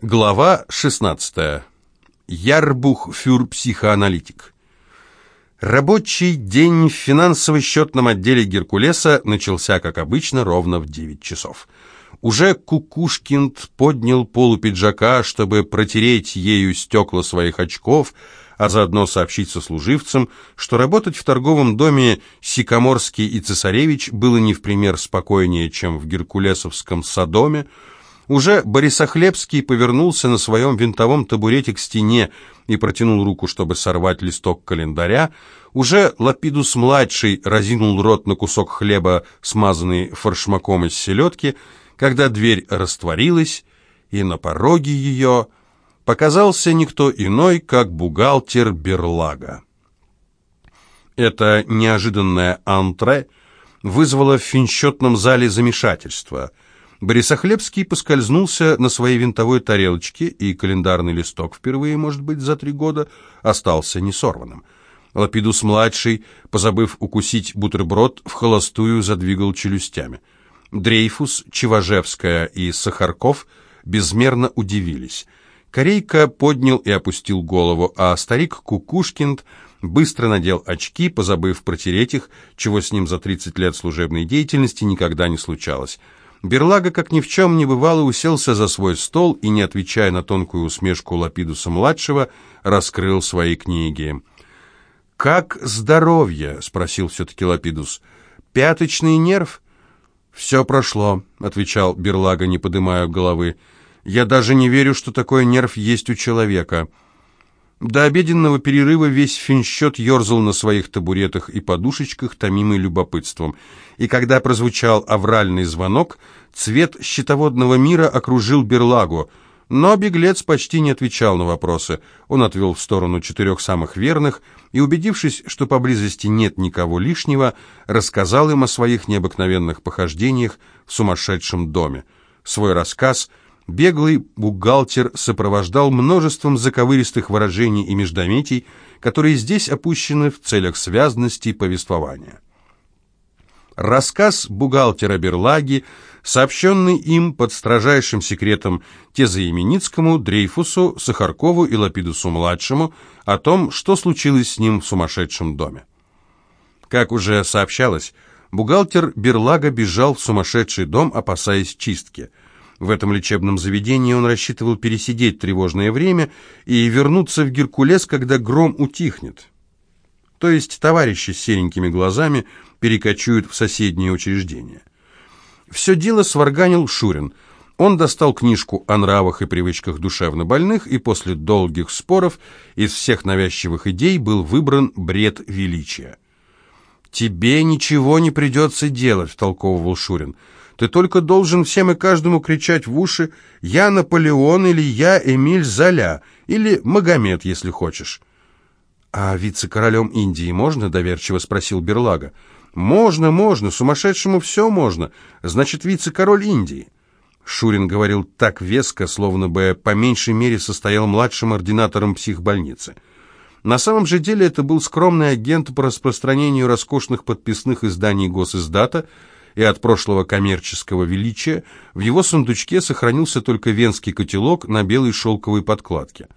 Глава 16. Ярбух фюр психоаналитик. Рабочий день в финансово-счетном отделе Геркулеса начался, как обычно, ровно в 9 часов. Уже Кукушкинд поднял полу пиджака, чтобы протереть ею стекла своих очков, а заодно сообщить сослуживцам, что работать в торговом доме Сикоморский и Цесаревич было не в пример спокойнее, чем в Геркулесовском Содоме, уже Борисохлебский повернулся на своем винтовом табурете к стене и протянул руку, чтобы сорвать листок календаря. Уже Лапидус-младший разинул рот на кусок хлеба, смазанный форшмаком из селедки, когда дверь растворилась, и на пороге ее показался никто иной, как бухгалтер Берлага. Это неожиданное антре вызвало в финчетном зале замешательство – Борисохлебский поскользнулся на своей винтовой тарелочке, и календарный листок впервые, может быть, за три года, остался несорванным. Лапидус-младший, позабыв укусить бутерброд, в холостую задвигал челюстями. Дрейфус, Чеважевская и Сахарков безмерно удивились. Корейка поднял и опустил голову, а старик Кукушкинд быстро надел очки, позабыв протереть их, чего с ним за 30 лет служебной деятельности никогда не случалось. Берлага, как ни в чем не бывало, уселся за свой стол и, не отвечая на тонкую усмешку Лапидуса-младшего, раскрыл свои книги. «Как здоровье?» — спросил все-таки Лапидус. «Пяточный нерв?» «Все прошло», — отвечал Берлага, не подымая головы. «Я даже не верю, что такой нерв есть у человека». До обеденного перерыва весь финчет ерзал на своих табуретах и подушечках, томимый любопытством. И когда прозвучал авральный звонок, цвет щитоводного мира окружил берлагу, но беглец почти не отвечал на вопросы. Он отвел в сторону четырех самых верных и, убедившись, что поблизости нет никого лишнего, рассказал им о своих необыкновенных похождениях в сумасшедшем доме. Свой рассказ – Беглый бухгалтер сопровождал множеством заковыристых выражений и междометий, которые здесь опущены в целях связности повествования. Рассказ бухгалтера Берлаги, сообщенный им под строжайшим секретом Тезаименицкому, Дрейфусу, Сахаркову и Лапидусу-младшему о том, что случилось с ним в сумасшедшем доме. Как уже сообщалось, бухгалтер Берлага бежал в сумасшедший дом, опасаясь чистки – в этом лечебном заведении он рассчитывал пересидеть тревожное время и вернуться в Геркулес, когда гром утихнет. То есть товарищи с серенькими глазами перекочуют в соседнее учреждение. Все дело сварганил Шурин. Он достал книжку о нравах и привычках душевнобольных, и после долгих споров из всех навязчивых идей был выбран бред величия. «Тебе ничего не придется делать», — втолковывал Шурин. Ты только должен всем и каждому кричать в уши «Я Наполеон» или «Я Эмиль Золя» или «Магомед», если хочешь. «А вице-королем Индии можно?» — доверчиво спросил Берлага. «Можно, можно, сумасшедшему все можно. Значит, вице-король Индии». Шурин говорил так веско, словно бы по меньшей мере состоял младшим ординатором психбольницы. На самом же деле это был скромный агент по распространению роскошных подписных изданий госиздата, и от прошлого коммерческого величия в его сундучке сохранился только венский котелок на белой шелковой подкладке.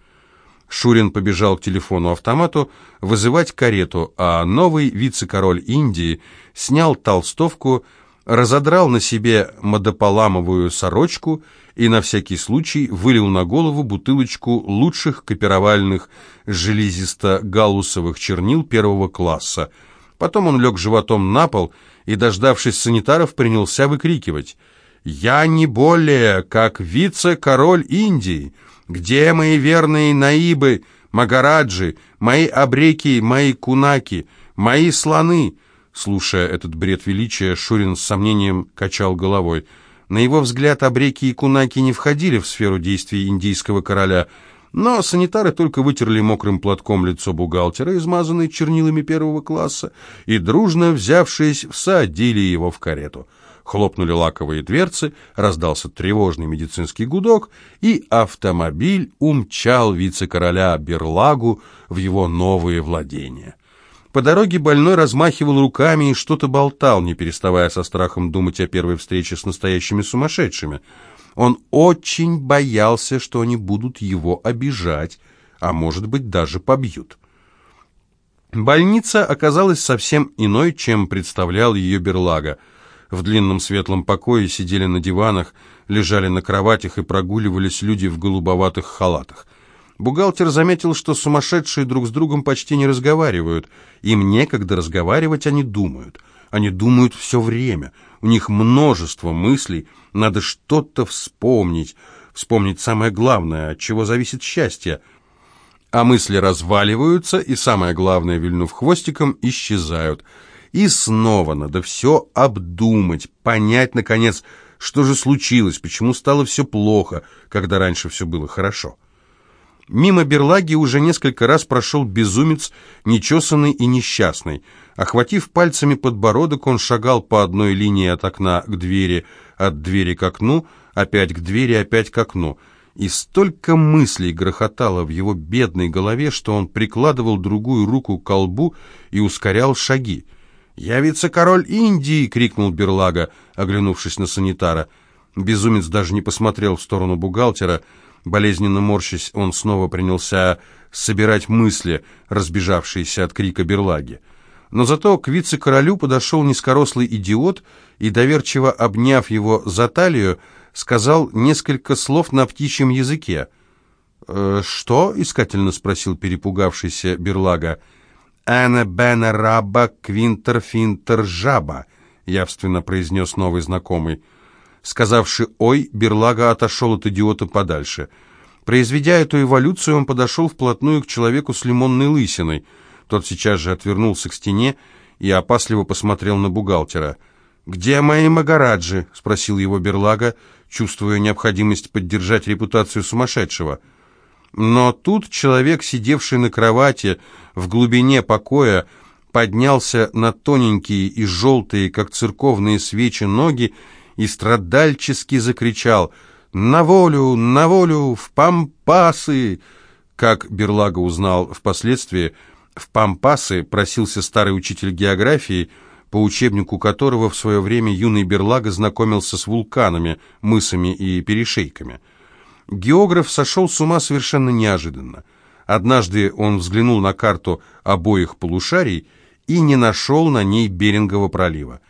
Шурин побежал к телефону-автомату вызывать карету, а новый вице-король Индии снял толстовку, разодрал на себе модополамовую сорочку и на всякий случай вылил на голову бутылочку лучших копировальных железисто-галлусовых чернил первого класса. Потом он лег животом на пол и, дождавшись санитаров, принялся выкрикивать «Я не более, как вице-король Индии! Где мои верные наибы, магараджи, мои абреки, мои кунаки, мои слоны?» Слушая этот бред величия, Шурин с сомнением качал головой. На его взгляд, абреки и кунаки не входили в сферу действий индийского короля – но санитары только вытерли мокрым платком лицо бухгалтера, измазанное чернилами первого класса, и, дружно взявшись, всадили его в карету. Хлопнули лаковые дверцы, раздался тревожный медицинский гудок, и автомобиль умчал вице-короля Берлагу в его новые владения. По дороге больной размахивал руками и что-то болтал, не переставая со страхом думать о первой встрече с настоящими сумасшедшими – Он очень боялся, что они будут его обижать, а может быть даже побьют. Больница оказалась совсем иной, чем представлял ее Берлага. В длинном светлом покое сидели на диванах, лежали на кроватях и прогуливались люди в голубоватых халатах. Бухгалтер заметил, что сумасшедшие друг с другом почти не разговаривают. Им некогда разговаривать, они думают. Они думают все время. У них множество мыслей, надо что-то вспомнить. Вспомнить самое главное, от чего зависит счастье. А мысли разваливаются, и самое главное, вильнув хвостиком, исчезают. И снова надо все обдумать, понять, наконец, что же случилось, почему стало все плохо, когда раньше все было хорошо. Мимо берлаги уже несколько раз прошел безумец, нечесанный и несчастный. Охватив пальцами подбородок, он шагал по одной линии от окна к двери, от двери к окну, опять к двери, опять к окну. И столько мыслей грохотало в его бедной голове, что он прикладывал другую руку к колбу и ускорял шаги. «Я вице-король Индии!» — крикнул Берлага, оглянувшись на санитара. Безумец даже не посмотрел в сторону бухгалтера — Болезненно морщась, он снова принялся собирать мысли, разбежавшиеся от крика берлаги. Но зато к вице-королю подошел низкорослый идиот и, доверчиво обняв его за талию, сказал несколько слов на птичьем языке. «Э, «Что?» — искательно спросил перепугавшийся берлага. «Эна бена раба квинтер финтер жаба», — явственно произнес новый знакомый. Сказавши «Ой», Берлага отошел от идиота подальше. Произведя эту эволюцию, он подошел вплотную к человеку с лимонной лысиной. Тот сейчас же отвернулся к стене и опасливо посмотрел на бухгалтера. «Где мои Магараджи?» — спросил его Берлага, чувствуя необходимость поддержать репутацию сумасшедшего. Но тут человек, сидевший на кровати в глубине покоя, поднялся на тоненькие и желтые, как церковные свечи, ноги и страдальчески закричал «На волю! На волю! В пампасы!» Как Берлага узнал впоследствии, в пампасы просился старый учитель географии, по учебнику которого в свое время юный Берлага знакомился с вулканами, мысами и перешейками. Географ сошел с ума совершенно неожиданно. Однажды он взглянул на карту обоих полушарий и не нашел на ней Берингового пролива.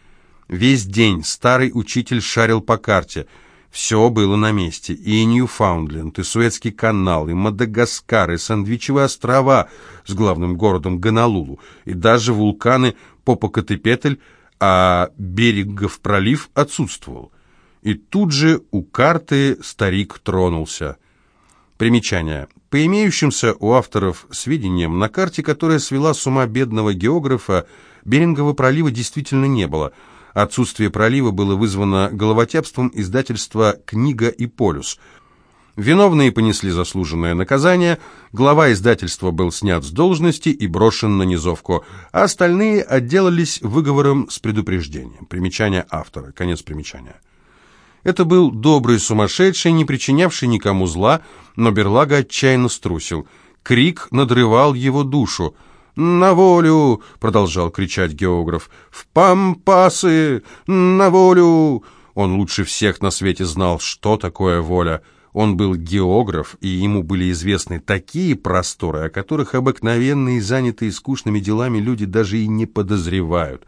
Весь день старый учитель шарил по карте. Все было на месте. И Ньюфаундленд, и Суэцкий канал, и Мадагаскар, и Сандвичевые острова с главным городом Гонолулу, и даже вулканы Попокатепетль, а Берегов пролив отсутствовал. И тут же у карты старик тронулся. Примечание. По имеющимся у авторов сведениям, на карте, которая свела с ума бедного географа, Берингового пролива действительно не было – Отсутствие пролива было вызвано головотяпством издательства «Книга и полюс». Виновные понесли заслуженное наказание, глава издательства был снят с должности и брошен на низовку, а остальные отделались выговором с предупреждением. Примечание автора. Конец примечания. Это был добрый сумасшедший, не причинявший никому зла, но Берлага отчаянно струсил. Крик надрывал его душу. «На волю!» — продолжал кричать географ. «В пампасы! На волю!» Он лучше всех на свете знал, что такое воля. Он был географ, и ему были известны такие просторы, о которых обыкновенные, занятые скучными делами люди даже и не подозревают.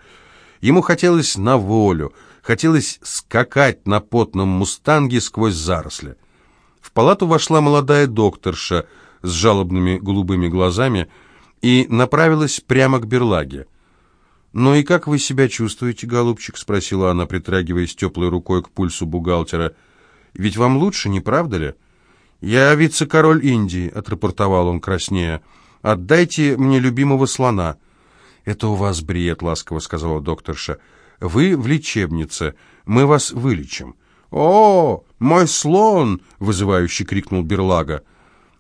Ему хотелось на волю, хотелось скакать на потном мустанге сквозь заросли. В палату вошла молодая докторша с жалобными голубыми глазами, и направилась прямо к берлаге. «Ну и как вы себя чувствуете, голубчик?» — спросила она, притрагиваясь теплой рукой к пульсу бухгалтера. «Ведь вам лучше, не правда ли?» «Я вице-король Индии», — отрапортовал он краснея. «Отдайте мне любимого слона». «Это у вас бред», — ласково сказала докторша. «Вы в лечебнице. Мы вас вылечим». «О, мой слон!» — вызывающе крикнул Берлага.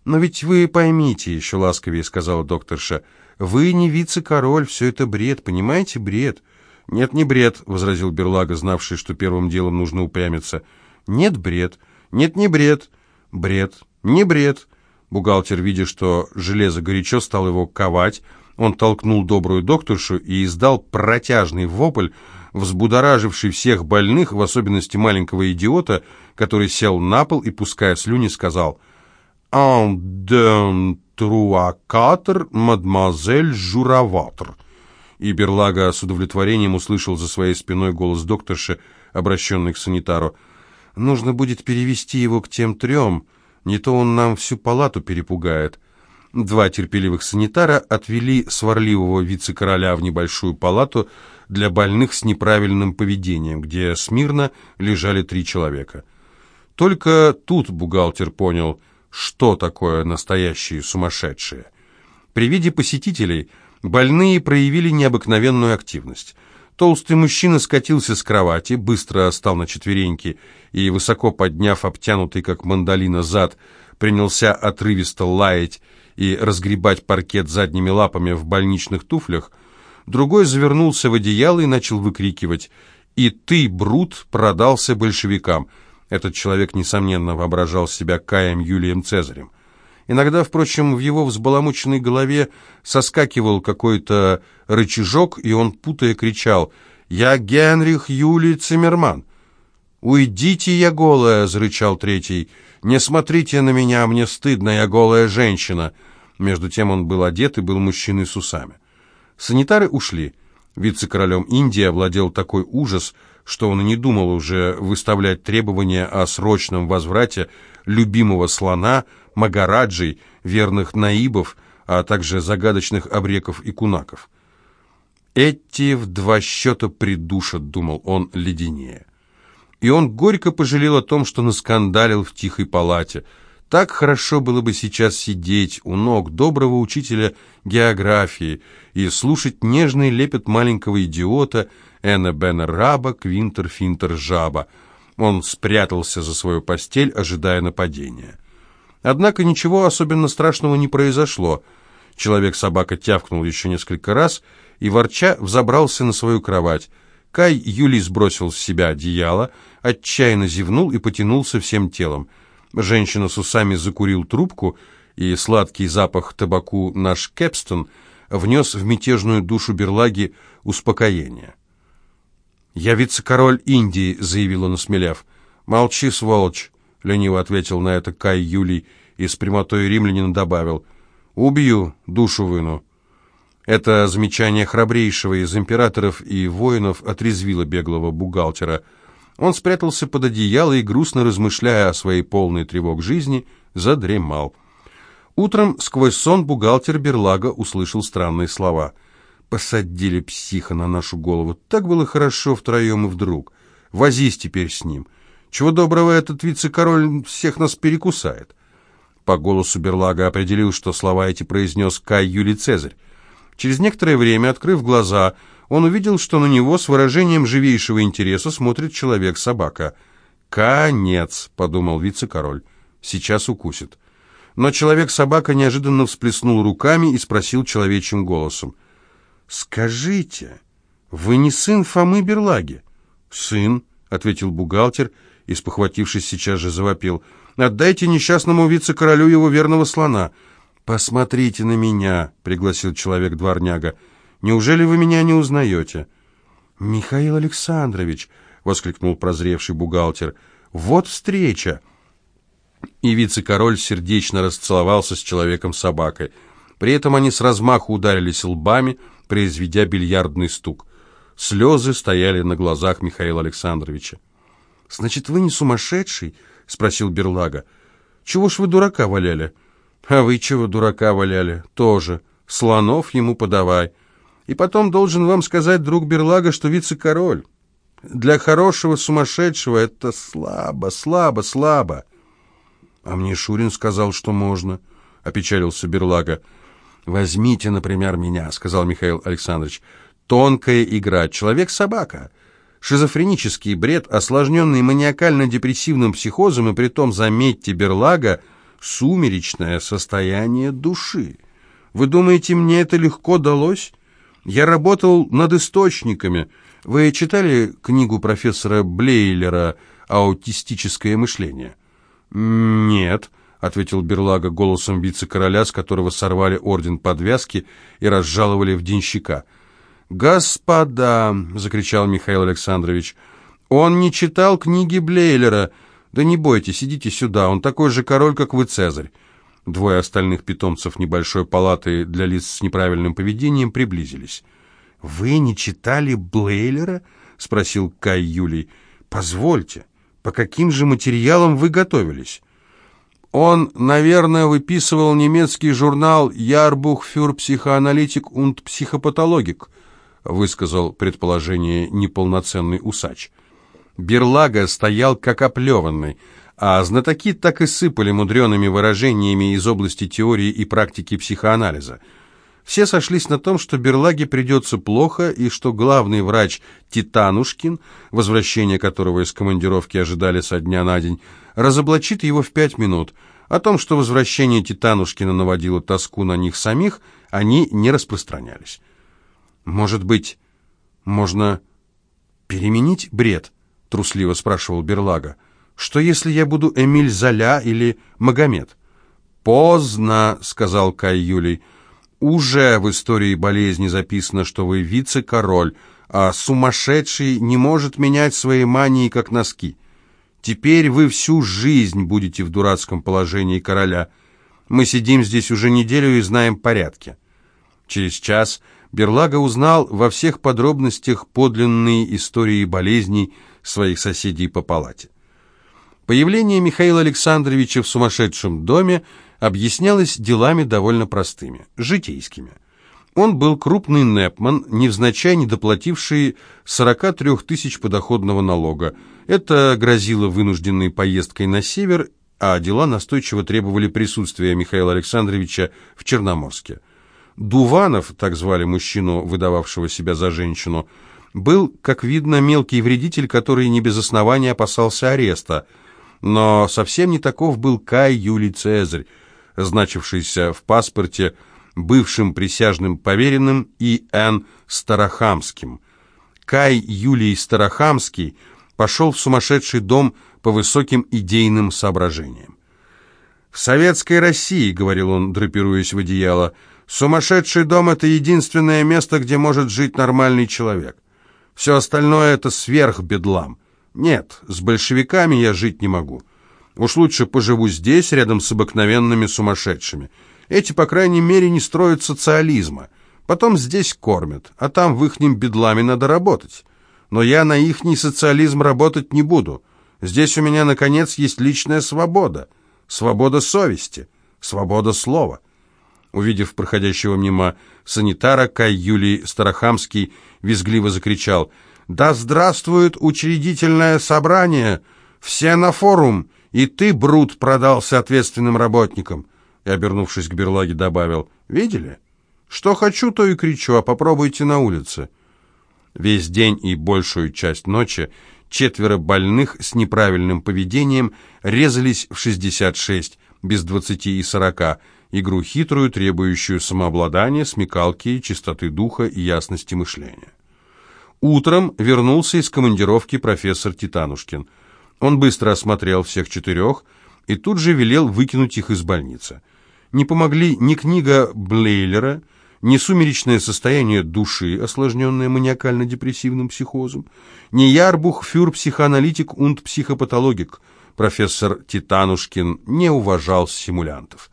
«Но ведь вы поймите», — еще ласковее сказала докторша, «вы не вице-король, все это бред, понимаете, бред». «Нет, не бред», — возразил Берлага, знавший, что первым делом нужно упрямиться. «Нет, бред. Нет, не бред. Бред. Не бред». Бухгалтер, видя, что железо горячо, стал его ковать. Он толкнул добрую докторшу и издал протяжный вопль, взбудораживший всех больных, в особенности маленького идиота, который сел на пол и, пуская слюни, сказал «Un, deux, trois, quatre, мадемуазель Жураватр». И Берлага с удовлетворением услышал за своей спиной голос докторши, обращенный к санитару. «Нужно будет перевести его к тем трем, не то он нам всю палату перепугает». Два терпеливых санитара отвели сварливого вице-короля в небольшую палату для больных с неправильным поведением, где смирно лежали три человека. Только тут бухгалтер понял, что такое настоящие сумасшедшие. При виде посетителей больные проявили необыкновенную активность. Толстый мужчина скатился с кровати, быстро стал на четвереньки и, высоко подняв обтянутый, как мандолина, зад, принялся отрывисто лаять и разгребать паркет задними лапами в больничных туфлях, другой завернулся в одеяло и начал выкрикивать «И ты, Брут, продался большевикам!» Этот человек, несомненно, воображал себя Каем Юлием Цезарем. Иногда, впрочем, в его взбаламученной голове соскакивал какой-то рычажок, и он, путая, кричал «Я Генрих Юлий Циммерман!» «Уйдите, я голая!» — зарычал третий. «Не смотрите на меня, мне стыдно, я голая женщина!» Между тем он был одет и был мужчиной с усами. Санитары ушли. Вице-королем Индии овладел такой ужас, что он и не думал уже выставлять требования о срочном возврате любимого слона, магараджей, верных наибов, а также загадочных обреков и кунаков. «Эти в два счета придушат», — думал он леденее. И он горько пожалел о том, что наскандалил в тихой палате — так хорошо было бы сейчас сидеть у ног доброго учителя географии и слушать нежный лепет маленького идиота Эна Бена Раба, Квинтер Финтер Жаба. Он спрятался за свою постель, ожидая нападения. Однако ничего особенно страшного не произошло. Человек-собака тявкнул еще несколько раз и, ворча, взобрался на свою кровать. Кай Юлий сбросил с себя одеяло, отчаянно зевнул и потянулся всем телом. Женщина с усами закурил трубку, и сладкий запах табаку наш Кепстон внес в мятежную душу берлаги успокоение. «Я вице-король Индии», — заявил он, осмеляв. «Молчи, сволочь», — лениво ответил на это Кай Юлий и с прямотой римлянина добавил. «Убью, душу выну». Это замечание храбрейшего из императоров и воинов отрезвило беглого бухгалтера — он спрятался под одеяло и, грустно размышляя о своей полной тревог жизни, задремал. Утром сквозь сон бухгалтер Берлага услышал странные слова. «Посадили психа на нашу голову. Так было хорошо втроем и вдруг. Возись теперь с ним. Чего доброго этот вице-король всех нас перекусает». По голосу Берлага определил, что слова эти произнес Кай Юлий Цезарь. Через некоторое время, открыв глаза, он увидел, что на него с выражением живейшего интереса смотрит человек-собака. «Конец», — подумал вице-король, — «сейчас укусит». Но человек-собака неожиданно всплеснул руками и спросил человечьим голосом. «Скажите, вы не сын Фомы Берлаги?» «Сын», — ответил бухгалтер и, спохватившись, сейчас же завопил. «Отдайте несчастному вице-королю его верного слона». «Посмотрите на меня», — пригласил человек-дворняга. Неужели вы меня не узнаете?» «Михаил Александрович!» — воскликнул прозревший бухгалтер. «Вот встреча!» И вице-король сердечно расцеловался с человеком-собакой. При этом они с размаху ударились лбами, произведя бильярдный стук. Слезы стояли на глазах Михаила Александровича. «Значит, вы не сумасшедший?» — спросил Берлага. «Чего ж вы дурака валяли?» «А вы чего дурака валяли?» «Тоже. Слонов ему подавай». И потом должен вам сказать, друг Берлага, что вице-король. Для хорошего сумасшедшего это слабо, слабо, слабо. А мне Шурин сказал, что можно, — опечалился Берлага. «Возьмите, например, меня», — сказал Михаил Александрович. «Тонкая игра. Человек-собака. Шизофренический бред, осложненный маниакально-депрессивным психозом, и притом, заметьте, Берлага, сумеречное состояние души. Вы думаете, мне это легко далось?» Я работал над источниками. Вы читали книгу профессора Блейлера «Аутистическое мышление»? Нет, ответил Берлага голосом вице-короля, с которого сорвали орден подвязки и разжаловали в денщика. «Господа!» — закричал Михаил Александрович. «Он не читал книги Блейлера. «Да не бойтесь, идите сюда, он такой же король, как вы, Цезарь». Двое остальных питомцев небольшой палаты для лиц с неправильным поведением приблизились. «Вы не читали Блейлера?» — спросил Кай Юлий. «Позвольте, по каким же материалам вы готовились?» Он, наверное, выписывал немецкий журнал «Ярбух фюр психоаналитик und психопатологик», высказал предположение неполноценный усач. Берлага стоял как оплеванный — а знатоки так и сыпали мудреными выражениями из области теории и практики психоанализа. Все сошлись на том, что Берлаге придется плохо, и что главный врач Титанушкин, возвращение которого из командировки ожидали со дня на день, разоблачит его в пять минут. О том, что возвращение Титанушкина наводило тоску на них самих, они не распространялись. «Может быть, можно переменить бред?» — трусливо спрашивал Берлага. Что если я буду Эмиль Золя или Магомед? Поздно, сказал Кай Юлий. Уже в истории болезни записано, что вы вице-король, а сумасшедший не может менять свои мании, как носки. Теперь вы всю жизнь будете в дурацком положении короля. Мы сидим здесь уже неделю и знаем порядки. Через час Берлага узнал во всех подробностях подлинные истории болезней своих соседей по палате. Появление Михаила Александровича в сумасшедшем доме объяснялось делами довольно простыми, житейскими. Он был крупный непман, невзначай недоплативший 43 тысяч подоходного налога. Это грозило вынужденной поездкой на север, а дела настойчиво требовали присутствия Михаила Александровича в Черноморске. Дуванов, так звали мужчину, выдававшего себя за женщину, был, как видно, мелкий вредитель, который не без основания опасался ареста – но совсем не таков был Кай Юлий Цезарь, значившийся в паспорте бывшим присяжным поверенным И. Н. Старохамским. Кай Юлий Старохамский пошел в сумасшедший дом по высоким идейным соображениям. «В советской России, — говорил он, драпируясь в одеяло, — сумасшедший дом — это единственное место, где может жить нормальный человек. Все остальное — это сверхбедлам. Нет, с большевиками я жить не могу. Уж лучше поживу здесь, рядом с обыкновенными сумасшедшими. Эти, по крайней мере, не строят социализма. Потом здесь кормят, а там в ихнем бедламе надо работать. Но я на ихний социализм работать не буду. Здесь у меня, наконец, есть личная свобода. Свобода совести, свобода слова. Увидев проходящего мимо санитара, Кай Юлий Старохамский визгливо закричал — да здравствует учредительное собрание! Все на форум! И ты, Брут, продался ответственным работникам!» И, обернувшись к Берлаге, добавил, «Видели? Что хочу, то и кричу, а попробуйте на улице». Весь день и большую часть ночи четверо больных с неправильным поведением резались в 66, без 20 и 40, игру хитрую, требующую самообладания, смекалки, чистоты духа и ясности мышления. Утром вернулся из командировки профессор Титанушкин. Он быстро осмотрел всех четырех и тут же велел выкинуть их из больницы. Не помогли ни книга Блейлера, ни сумеречное состояние души, осложненное маниакально-депрессивным психозом, ни Ярбух фюр психоаналитик und психопатологик. Профессор Титанушкин не уважал симулянтов.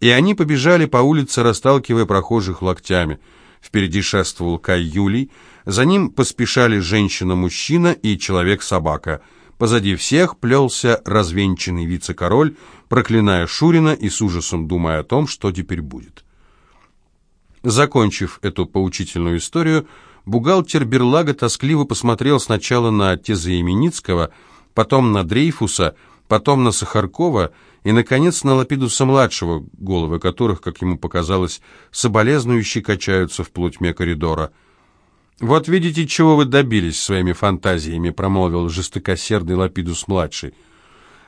И они побежали по улице, расталкивая прохожих локтями. Впереди шествовал Кай Юлий, за ним поспешали женщина-мужчина и человек-собака. Позади всех плелся развенчанный вице-король, проклиная Шурина и с ужасом думая о том, что теперь будет. Закончив эту поучительную историю, бухгалтер Берлага тоскливо посмотрел сначала на Тезаименицкого, потом на Дрейфуса, потом на Сахаркова и, наконец, на Лапидуса-младшего, головы которых, как ему показалось, соболезнующие качаются в полутьме коридора – «Вот видите, чего вы добились своими фантазиями», — промолвил жестокосердный Лапидус-младший.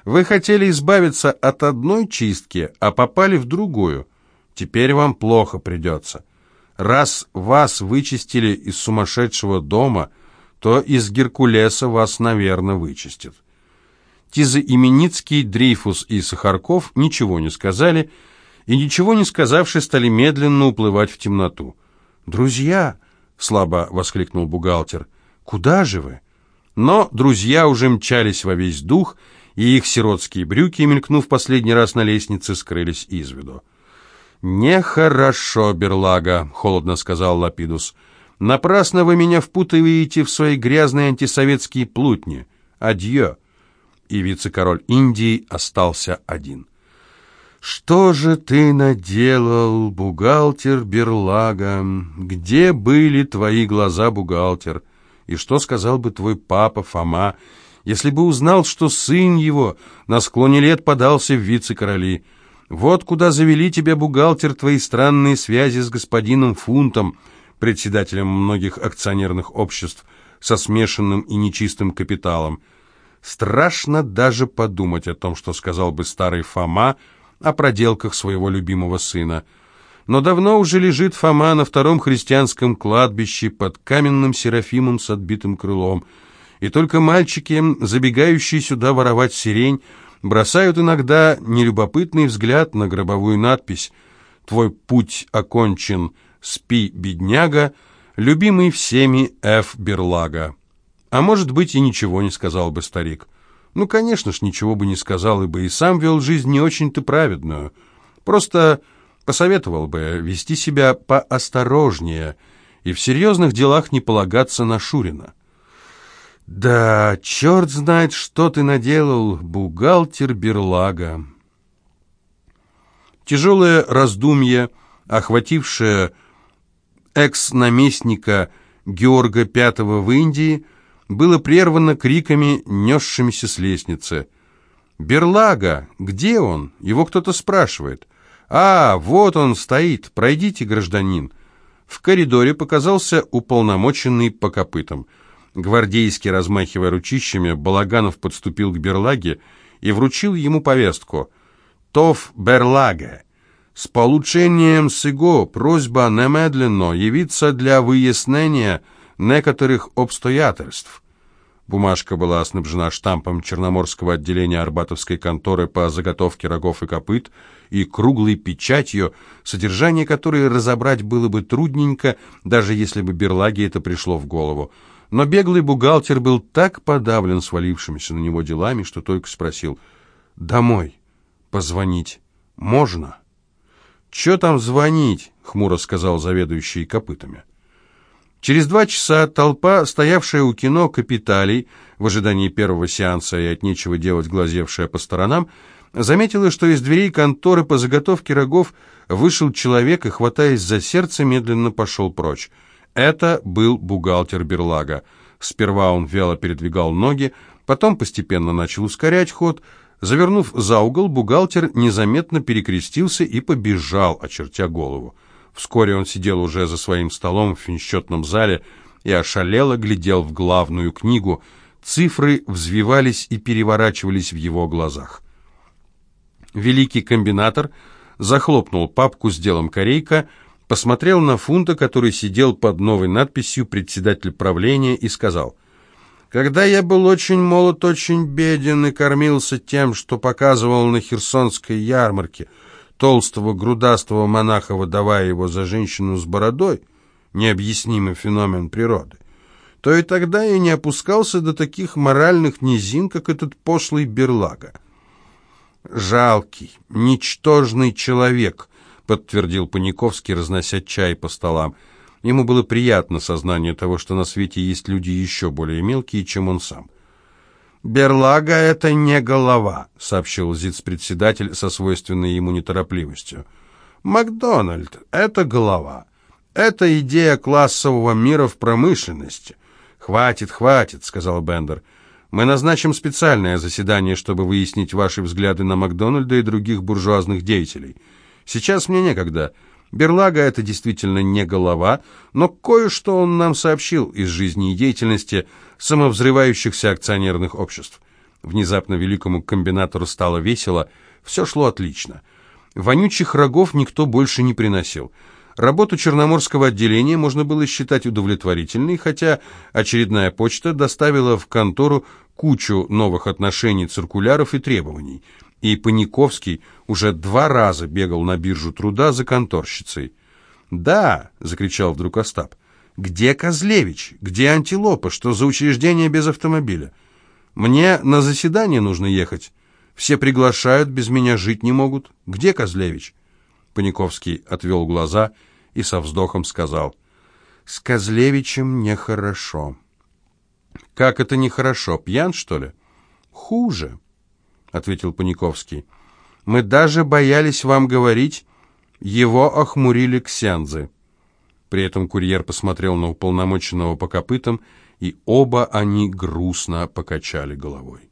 «Вы хотели избавиться от одной чистки, а попали в другую. Теперь вам плохо придется. Раз вас вычистили из сумасшедшего дома, то из Геркулеса вас, наверное, вычистят». Тиза Именицкий, Дрейфус и Сахарков ничего не сказали, и ничего не сказавши стали медленно уплывать в темноту. «Друзья!» — слабо воскликнул бухгалтер. «Куда же вы?» Но друзья уже мчались во весь дух, и их сиротские брюки, мелькнув последний раз на лестнице, скрылись из виду. «Нехорошо, Берлага», — холодно сказал Лапидус. «Напрасно вы меня впутываете в свои грязные антисоветские плутни. Адьё». И вице-король Индии остался один. «Что же ты наделал, бухгалтер Берлага? Где были твои глаза, бухгалтер? И что сказал бы твой папа Фома, если бы узнал, что сын его на склоне лет подался в вице-короли? Вот куда завели тебя, бухгалтер, твои странные связи с господином Фунтом, председателем многих акционерных обществ со смешанным и нечистым капиталом. Страшно даже подумать о том, что сказал бы старый Фома, о проделках своего любимого сына. Но давно уже лежит Фома на втором христианском кладбище под каменным серафимом с отбитым крылом. И только мальчики, забегающие сюда воровать сирень, бросают иногда нелюбопытный взгляд на гробовую надпись «Твой путь окончен, спи, бедняга», любимый всеми Ф. Берлага. А может быть, и ничего не сказал бы старик. Ну, конечно ж, ничего бы не сказал, ибо и сам вел жизнь не очень-то праведную. Просто посоветовал бы вести себя поосторожнее и в серьезных делах не полагаться на Шурина. «Да, черт знает, что ты наделал, бухгалтер Берлага». Тяжелое раздумье, охватившее экс-наместника Георга V в Индии, было прервано криками, несшимися с лестницы. «Берлага! Где он?» Его кто-то спрашивает. «А, вот он стоит! Пройдите, гражданин!» В коридоре показался уполномоченный по копытам. Гвардейский, размахивая ручищами, Балаганов подступил к Берлаге и вручил ему повестку. «Тов Берлага! С получением сего просьба немедленно явиться для выяснения некоторых обстоятельств. Бумажка была снабжена штампом Черноморского отделения Арбатовской конторы по заготовке рогов и копыт и круглой печатью, содержание которой разобрать было бы трудненько, даже если бы Берлаге это пришло в голову. Но беглый бухгалтер был так подавлен свалившимися на него делами, что только спросил «Домой позвонить можно?» «Че там звонить?» — хмуро сказал заведующий копытами. Через два часа толпа, стоявшая у кино «Капиталий», в ожидании первого сеанса и от нечего делать глазевшая по сторонам, заметила, что из дверей конторы по заготовке рогов вышел человек и, хватаясь за сердце, медленно пошел прочь. Это был бухгалтер Берлага. Сперва он вяло передвигал ноги, потом постепенно начал ускорять ход. Завернув за угол, бухгалтер незаметно перекрестился и побежал, очертя голову. Вскоре он сидел уже за своим столом в финсчетном зале и ошалело глядел в главную книгу. Цифры взвивались и переворачивались в его глазах. Великий комбинатор захлопнул папку с делом корейка, посмотрел на фунта, который сидел под новой надписью «Председатель правления» и сказал, «Когда я был очень молод, очень беден и кормился тем, что показывал на Херсонской ярмарке, — толстого грудастого монаха, выдавая его за женщину с бородой, необъяснимый феномен природы, то и тогда я не опускался до таких моральных низин, как этот пошлый берлага. «Жалкий, ничтожный человек», — подтвердил Паниковский, разнося чай по столам. Ему было приятно сознание того, что на свете есть люди еще более мелкие, чем он сам. «Берлага — это не голова», — сообщил ЗИЦ-председатель со свойственной ему неторопливостью. «Макдональд — это голова. Это идея классового мира в промышленности». «Хватит, хватит», — сказал Бендер. «Мы назначим специальное заседание, чтобы выяснить ваши взгляды на Макдональда и других буржуазных деятелей. Сейчас мне некогда. Берлага — это действительно не голова, но кое-что он нам сообщил из жизни и деятельности самовзрывающихся акционерных обществ. Внезапно великому комбинатору стало весело, все шло отлично. Вонючих рогов никто больше не приносил. Работу Черноморского отделения можно было считать удовлетворительной, хотя очередная почта доставила в контору кучу новых отношений, циркуляров и требований – и Паниковский уже два раза бегал на биржу труда за конторщицей. «Да!» — закричал вдруг Остап. «Где Козлевич? Где Антилопа? Что за учреждение без автомобиля?» Мне на заседание нужно ехать. Все приглашают, без меня жить не могут. Где Козлевич?» Паниковский отвел глаза и со вздохом сказал, «С Козлевичем нехорошо». «Как это нехорошо? Пьян, что ли?» «Хуже», — ответил Паниковский. «Мы даже боялись вам говорить, его охмурили ксянзы». При этом курьер посмотрел на уполномоченного по копытам, и оба они грустно покачали головой.